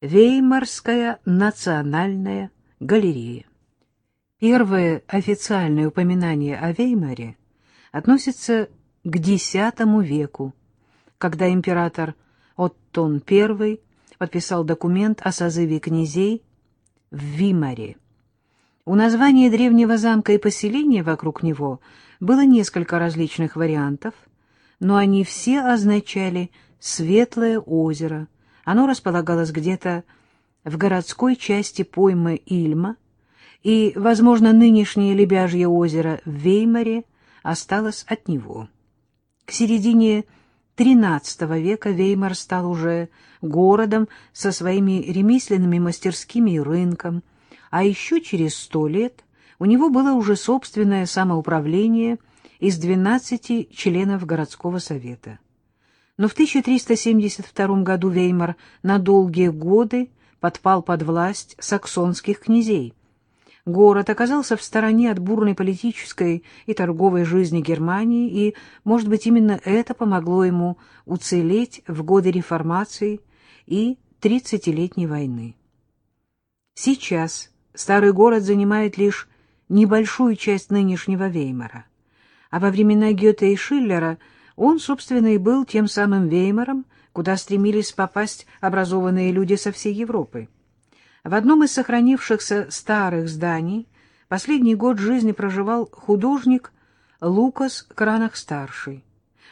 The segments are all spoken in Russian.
Веймарская национальная галерея. Первое официальное упоминание о Веймаре относится к X веку, когда император Оттон I подписал документ о созыве князей в Вимаре. У названия древнего замка и поселения вокруг него было несколько различных вариантов, но они все означали «светлое озеро». Оно располагалось где-то в городской части поймы Ильма, и, возможно, нынешнее Лебяжье озеро в Веймаре осталось от него. К середине XIII века Веймар стал уже городом со своими ремесленными мастерскими и рынком, а еще через сто лет у него было уже собственное самоуправление из 12 членов городского совета. Но в 1372 году Веймар на долгие годы подпал под власть саксонских князей. Город оказался в стороне от бурной политической и торговой жизни Германии, и, может быть, именно это помогло ему уцелеть в годы реформации и тридцатилетней войны. Сейчас старый город занимает лишь небольшую часть нынешнего Веймара, а во времена Гёте и Шиллера он, собственно, и был тем самым Веймаром, куда стремились попасть образованные люди со всей Европы. В одном из сохранившихся старых зданий последний год жизни проживал художник Лукас Кранах-старший.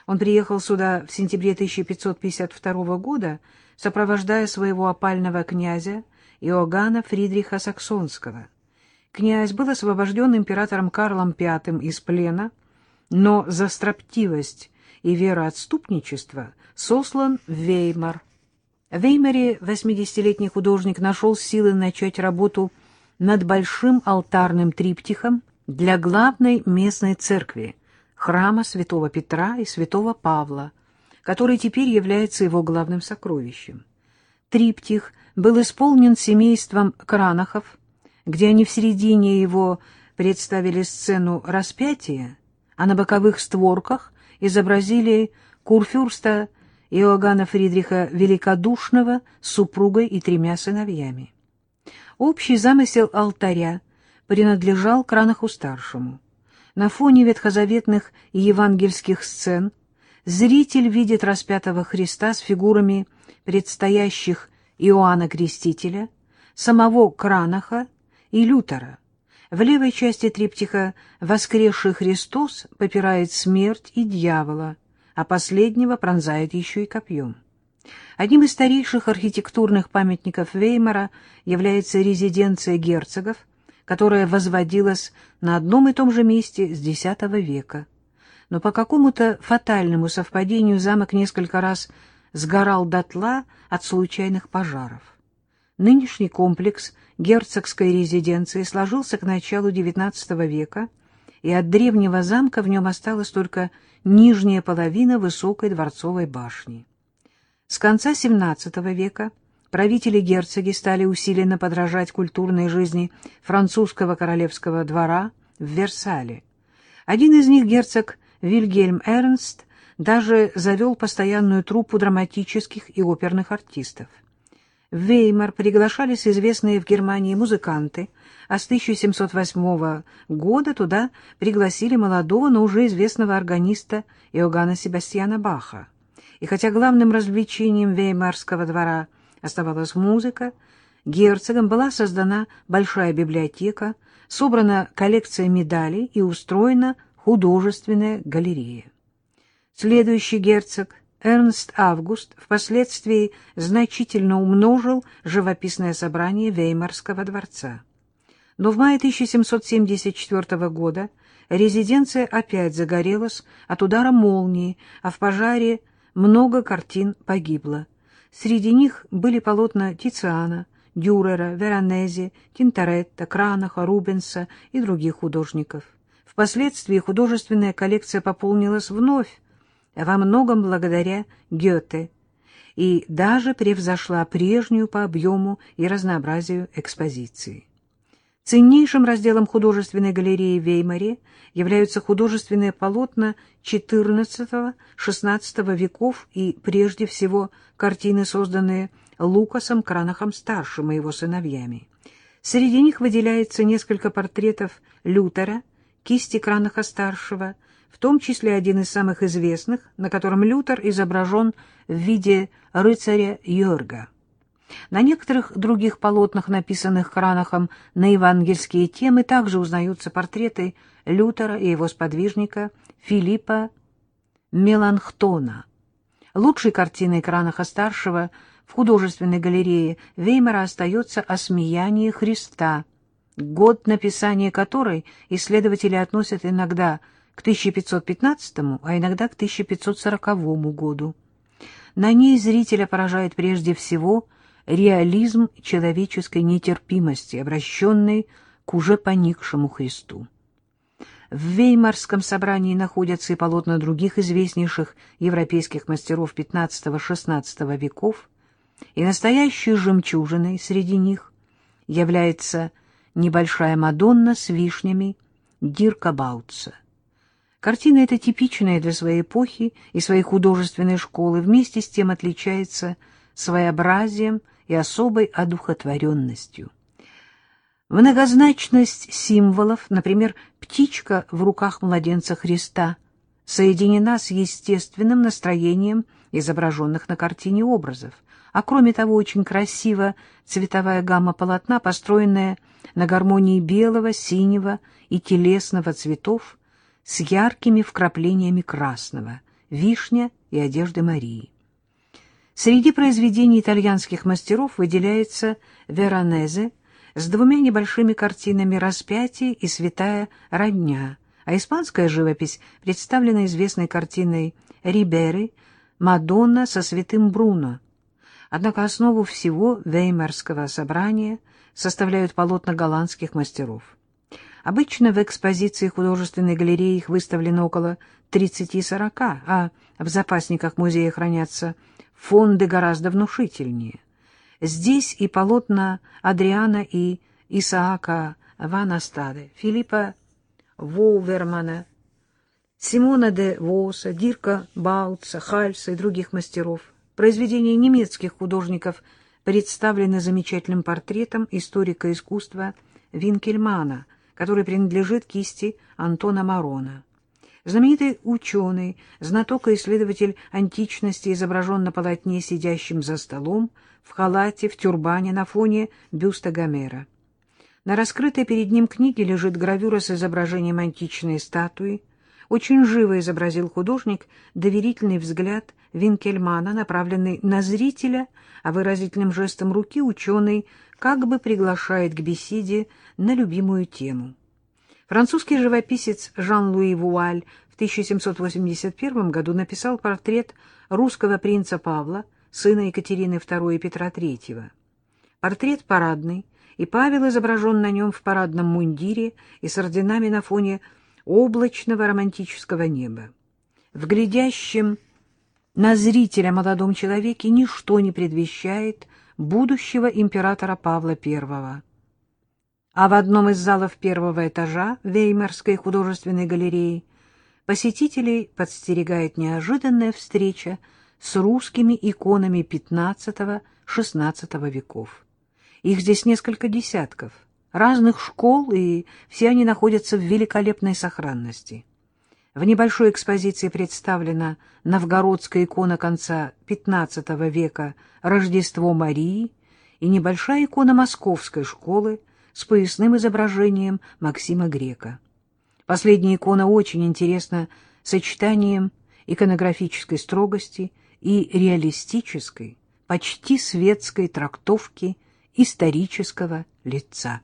Он приехал сюда в сентябре 1552 года, сопровождая своего опального князя Иоганна Фридриха Саксонского. Князь был освобожден императором Карлом V из плена, но за строптивость и вероотступничество сослан в Веймар. В Веймаре 80-летний художник нашел силы начать работу над большим алтарным триптихом для главной местной церкви, храма святого Петра и святого Павла, который теперь является его главным сокровищем. Триптих был исполнен семейством Кранахов, где они в середине его представили сцену распятия, а на боковых створках изобразили курфюрста Иоганна Фридриха Великодушного с супругой и тремя сыновьями. Общий замысел алтаря принадлежал Кранаху-старшему. На фоне ветхозаветных и евангельских сцен зритель видит распятого Христа с фигурами предстоящих Иоанна Крестителя, самого Кранаха и Лютера. В левой части триптиха «Воскресший Христос» попирает смерть и дьявола, а последнего пронзает еще и копьем. Одним из старейших архитектурных памятников Веймара является резиденция герцогов, которая возводилась на одном и том же месте с X века. Но по какому-то фатальному совпадению замок несколько раз сгорал дотла от случайных пожаров. Нынешний комплекс герцогской резиденции сложился к началу XIX века, и от древнего замка в нем осталась только нижняя половина высокой дворцовой башни. С конца XVII века правители-герцоги стали усиленно подражать культурной жизни французского королевского двора в Версале. Один из них, герцог Вильгельм Эрнст, даже завел постоянную труппу драматических и оперных артистов. В Веймар приглашались известные в Германии музыканты, а с 1708 года туда пригласили молодого, но уже известного органиста Иоганна Себастьяна Баха. И хотя главным развлечением Веймарского двора оставалась музыка, герцогом была создана большая библиотека, собрана коллекция медалей и устроена художественная галерея. Следующий герцог – Эрнст Август впоследствии значительно умножил живописное собрание Веймарского дворца. Но в мае 1774 года резиденция опять загорелась от удара молнии, а в пожаре много картин погибло. Среди них были полотна Тициана, Дюрера, Веронезе, Тинторетто, Кранаха, Рубенса и других художников. Впоследствии художественная коллекция пополнилась вновь, во многом благодаря Гёте, и даже превзошла прежнюю по объему и разнообразию экспозиции. Ценнейшим разделом художественной галереи в Веймаре являются художественные полотна XIV-XVI веков и, прежде всего, картины, созданные Лукасом Кранахом-старшим и его сыновьями. Среди них выделяется несколько портретов Лютера, кисти Кранаха-старшего, в том числе один из самых известных, на котором Лютер изображен в виде рыцаря Йорга. На некоторых других полотнах, написанных Кранахом на евангельские темы, также узнаются портреты Лютера и его сподвижника Филиппа Меланхтона. Лучшей картиной Кранаха-старшего в художественной галерее Веймара остается «Осмеяние Христа», год написания которой исследователи относят иногда к 1515, а иногда к 1540 году. На ней зрителя поражает прежде всего реализм человеческой нетерпимости, обращенный к уже поникшему Христу. В Веймарском собрании находятся и полотна других известнейших европейских мастеров XV-XVI веков, и настоящей жемчужиной среди них является небольшая Мадонна с вишнями Дирка Баутса. Картина эта типичная для своей эпохи и своей художественной школы, вместе с тем отличается своеобразием и особой одухотворенностью. Многозначность символов, например, птичка в руках младенца Христа, соединена с естественным настроением изображенных на картине образов, а кроме того очень красиво цветовая гамма полотна, построенная на гармонии белого, синего и телесного цветов с яркими вкраплениями красного, вишня и одежды Марии. Среди произведений итальянских мастеров выделяется «Веронезе» с двумя небольшими картинами «Распятие» и «Святая родня», а испанская живопись представлена известной картиной Риберы «Мадонна со святым Бруно». Однако основу всего Веймарского собрания составляют полотна голландских мастеров. Обычно в экспозиции художественной галереи их выставлено около 30-40, а в запасниках музея хранятся фонды гораздо внушительнее. Здесь и полотна Адриана и Исаака Ванастаде, Филиппа Волвермана, Симона де Воса, Дирка Баутса, Хальса и других мастеров. Произведения немецких художников представлены замечательным портретом историка искусства Винкельмана, который принадлежит кисти Антона Марона. Знаменитый ученый, знаток и исследователь античности изображен на полотне сидящим за столом, в халате, в тюрбане на фоне бюста Гомера. На раскрытой перед ним книге лежит гравюра с изображением античной статуи. Очень живо изобразил художник доверительный взгляд Винкельмана, направленный на зрителя, а выразительным жестом руки ученый как бы приглашает к беседе на любимую тему. Французский живописец Жан-Луи Вуаль в 1781 году написал портрет русского принца Павла, сына Екатерины II и Петра III. Портрет парадный, и Павел изображен на нем в парадном мундире и с орденами на фоне облачного романтического неба. В глядящем на зрителя молодом человеке ничто не предвещает будущего императора Павла I а в одном из залов первого этажа Веймарской художественной галереи посетителей подстерегает неожиданная встреча с русскими иконами XV-XVI веков. Их здесь несколько десятков, разных школ, и все они находятся в великолепной сохранности. В небольшой экспозиции представлена новгородская икона конца XV века «Рождество Марии» и небольшая икона московской школы с поясным изображением Максима Грека. Последняя икона очень интересна сочетанием иконографической строгости и реалистической, почти светской трактовки исторического лица.